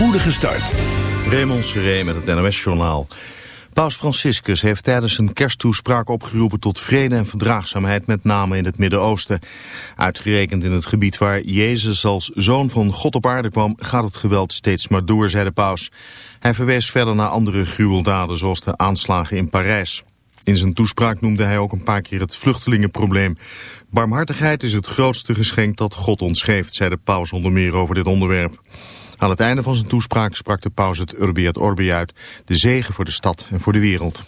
spoedige start. Raymond Seré met het NOS-journaal. Paus Franciscus heeft tijdens een kersttoespraak opgeroepen tot vrede en verdraagzaamheid, met name in het Midden-Oosten. Uitgerekend in het gebied waar Jezus als zoon van God op aarde kwam, gaat het geweld steeds maar door, zei de paus. Hij verwees verder naar andere gruweldaden, zoals de aanslagen in Parijs. In zijn toespraak noemde hij ook een paar keer het vluchtelingenprobleem. Barmhartigheid is het grootste geschenk dat God ons geeft, zei de paus onder meer over dit onderwerp. Aan het einde van zijn toespraak sprak de paus het Urbi et Orbi uit, de zegen voor de stad en voor de wereld.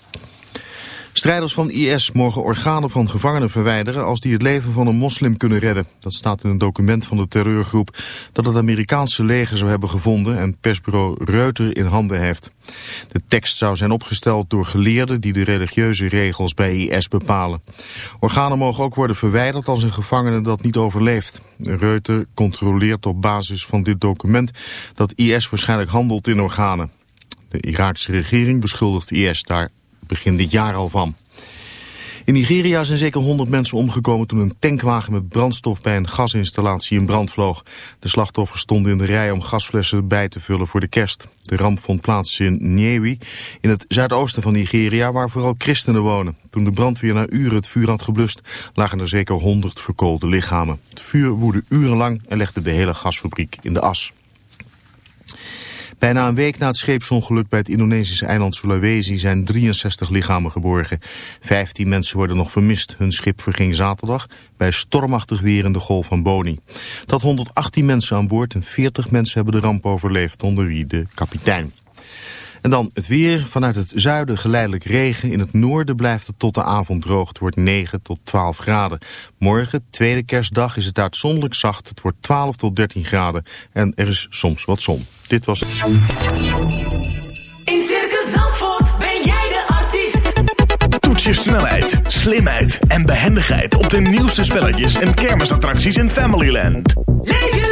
Strijders van IS mogen organen van gevangenen verwijderen als die het leven van een moslim kunnen redden. Dat staat in een document van de terreurgroep dat het Amerikaanse leger zou hebben gevonden en persbureau Reuter in handen heeft. De tekst zou zijn opgesteld door geleerden die de religieuze regels bij IS bepalen. Organen mogen ook worden verwijderd als een gevangene dat niet overleeft. Reuter controleert op basis van dit document dat IS waarschijnlijk handelt in organen. De Iraakse regering beschuldigt IS daar begin dit jaar al van. In Nigeria zijn zeker 100 mensen omgekomen toen een tankwagen met brandstof bij een gasinstallatie in brand vloog. De slachtoffers stonden in de rij om gasflessen bij te vullen voor de kerst. De ramp vond plaats in Nyewi, in het zuidoosten van Nigeria, waar vooral christenen wonen. Toen de brandweer na uren het vuur had geblust, lagen er zeker 100 verkoolde lichamen. Het vuur woedde urenlang en legde de hele gasfabriek in de as. Bijna een week na het scheepsongeluk bij het Indonesische eiland Sulawesi zijn 63 lichamen geborgen. 15 mensen worden nog vermist. Hun schip verging zaterdag bij stormachtig weer in de golf van Boni. Dat 118 mensen aan boord en 40 mensen hebben de ramp overleefd, onder wie de kapitein. En dan het weer. Vanuit het zuiden geleidelijk regen. In het noorden blijft het tot de avond droog. Het wordt 9 tot 12 graden. Morgen, tweede kerstdag, is het uitzonderlijk zacht. Het wordt 12 tot 13 graden. En er is soms wat zon. Dit was het. In Circus Zandvoort ben jij de artiest. Toets je snelheid, slimheid en behendigheid op de nieuwste spelletjes en kermisattracties in Familyland. Leef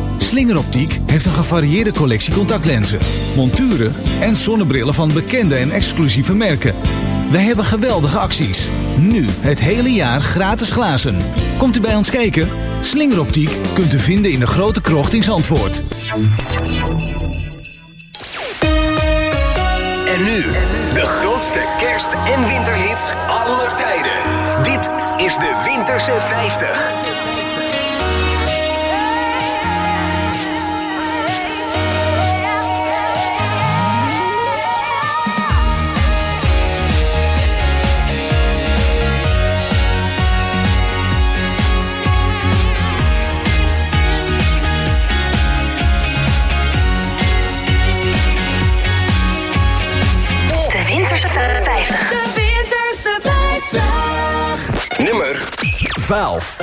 Slingeroptiek heeft een gevarieerde collectie contactlenzen, monturen en zonnebrillen van bekende en exclusieve merken. Wij hebben geweldige acties. Nu het hele jaar gratis glazen. Komt u bij ons kijken? Slingeroptiek kunt u vinden in de grote krocht in Zandvoort. En nu, de grootste kerst- en winterhits aller tijden. Dit is de Winterse 50. 12.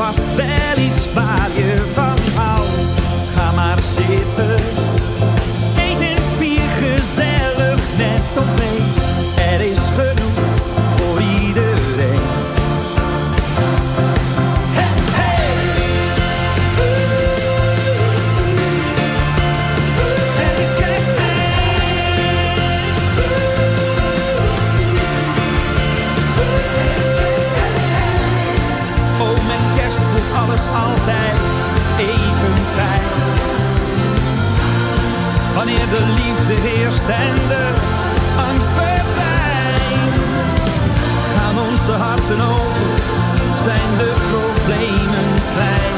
past wel iets waar je van de liefde heerst en de angst verdwijnt. Gaan onze harten open, zijn de problemen klein.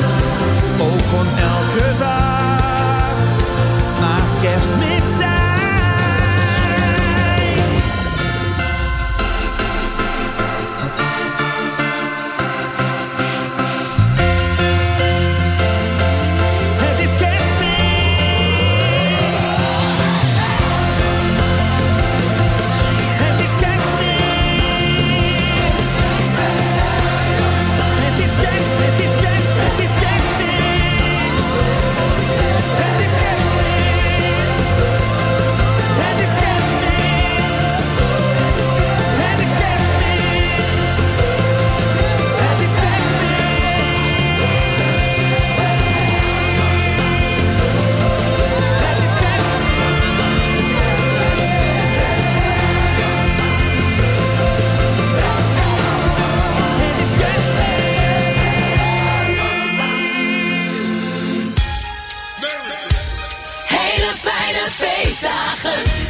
Ook van elke dag, maar kerstmis zijn.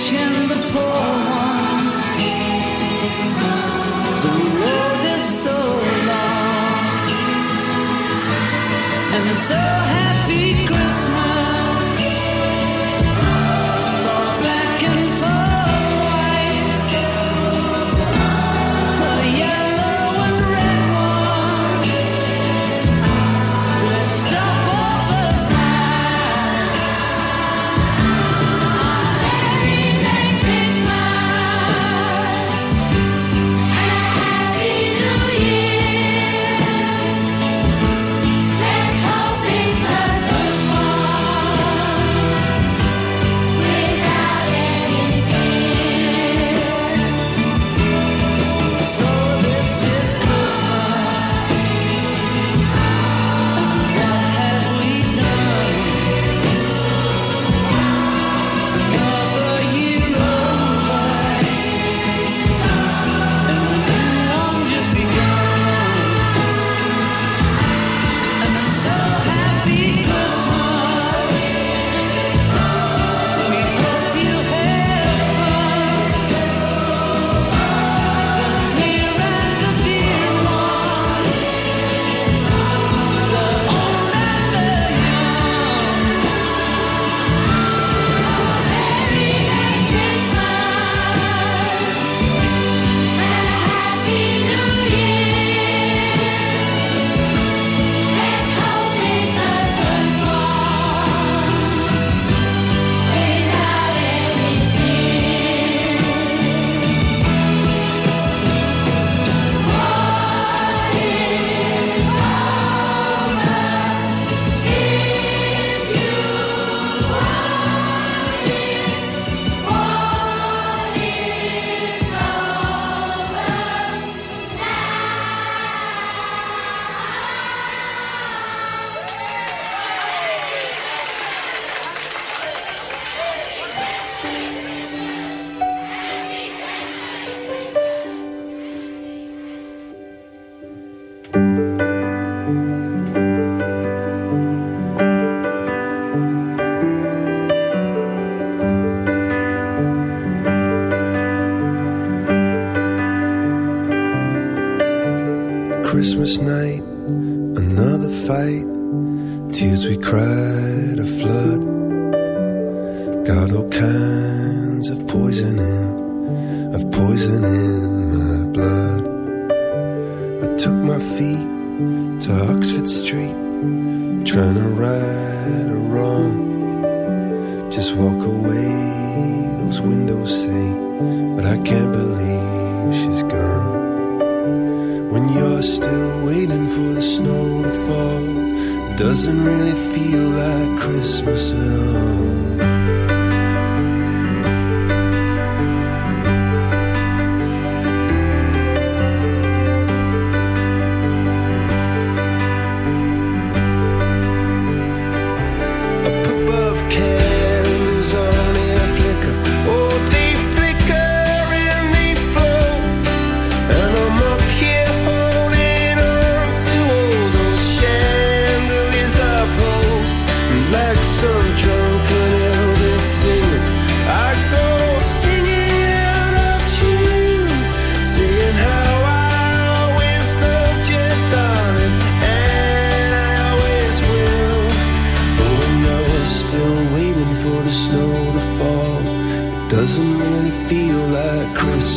sharing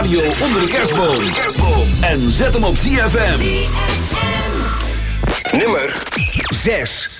radio onder de kerstboom. En zet hem op ZFM. Nummer 6.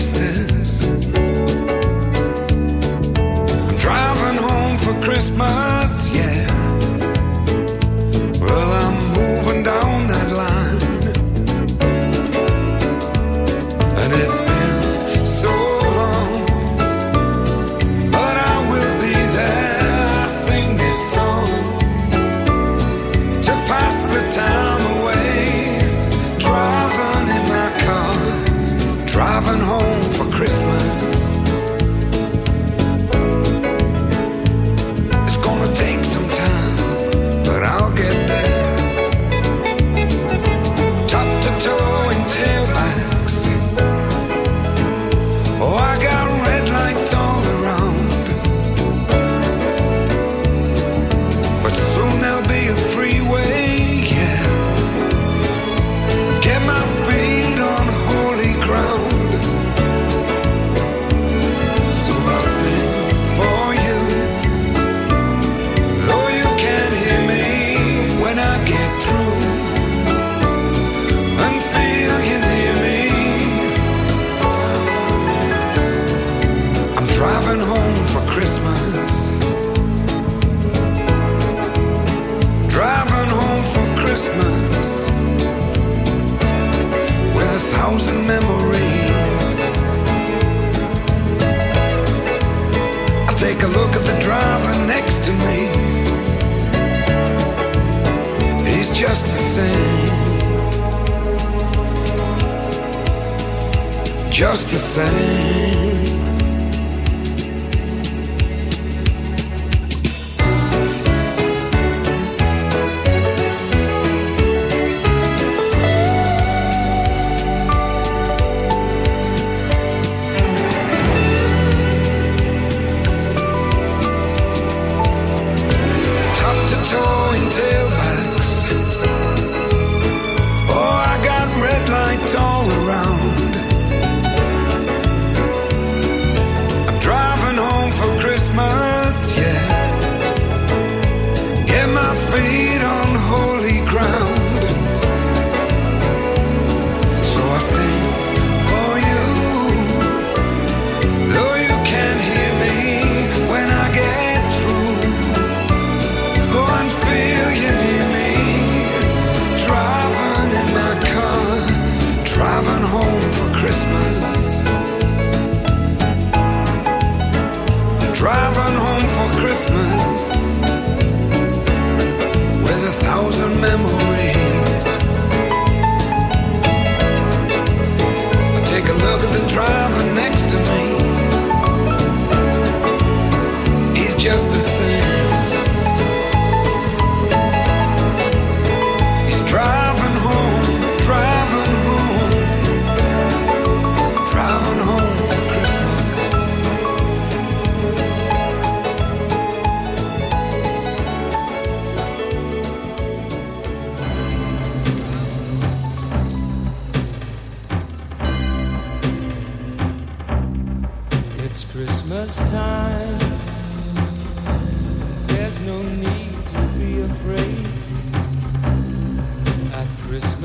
死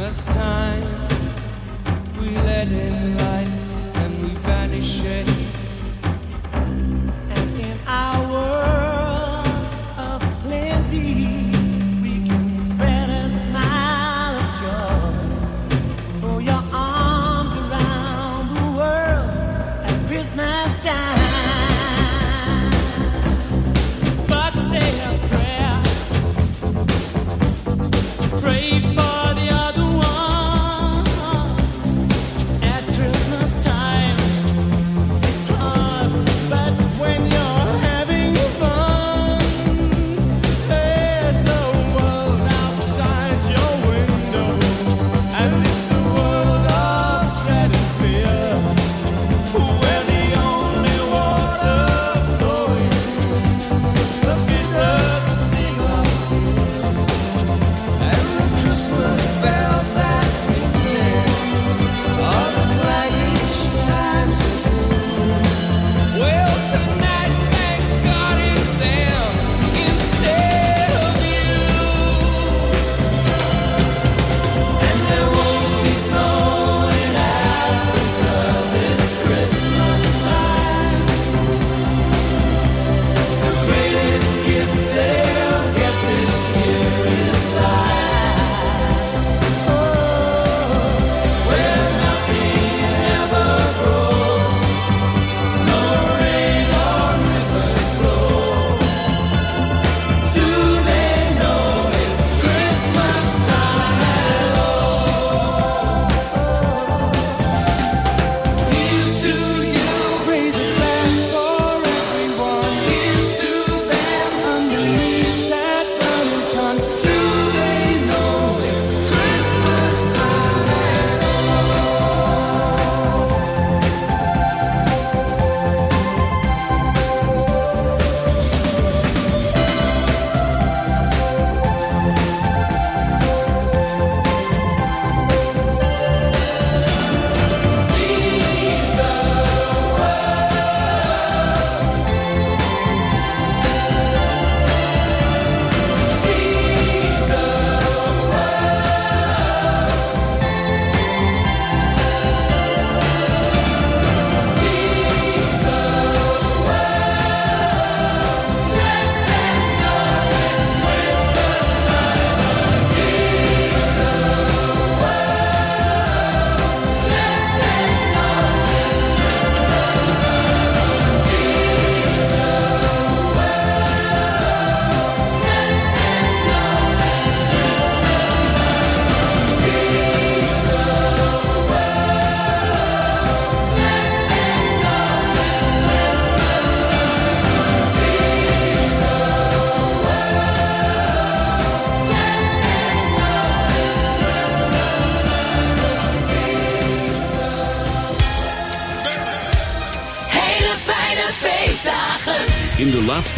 last time we let it lie.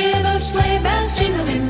Hear those sleigh bells jingling,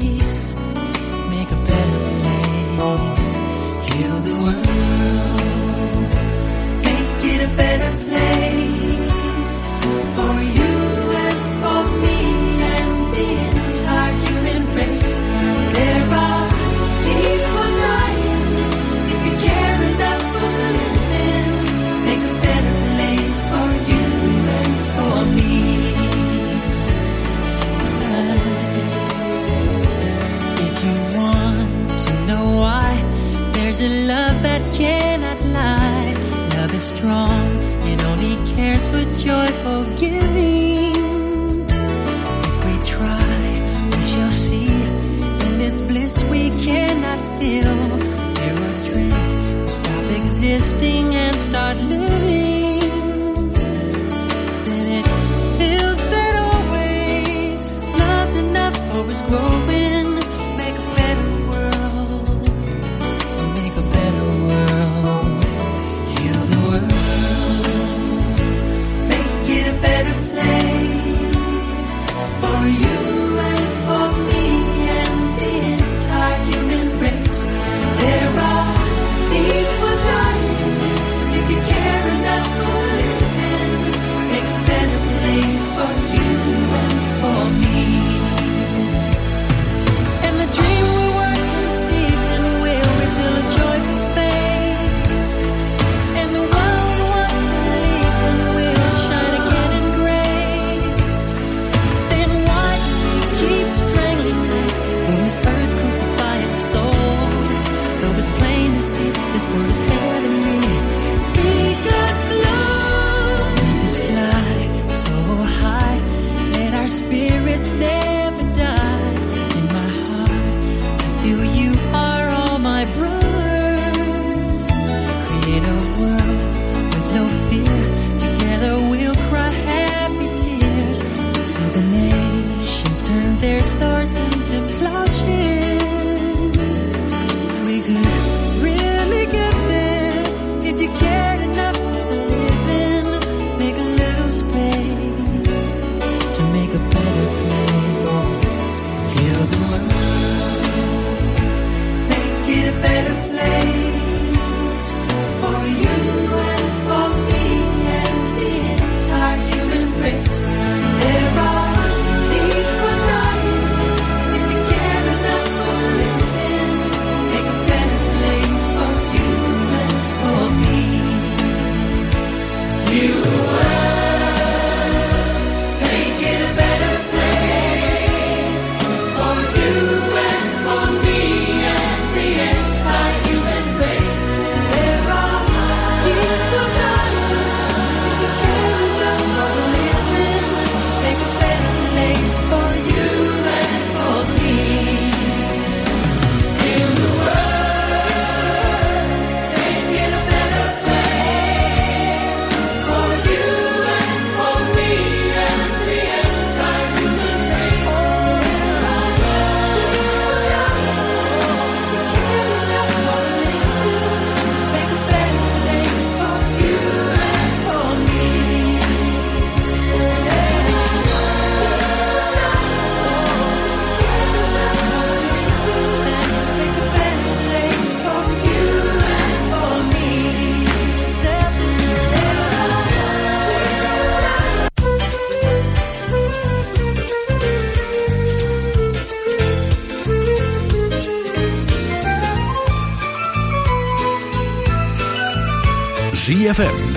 that cannot lie. Love is strong and only cares for joyful giving. If we try, we shall see. In this bliss we cannot feel. Air or drink, we stop existing and start living.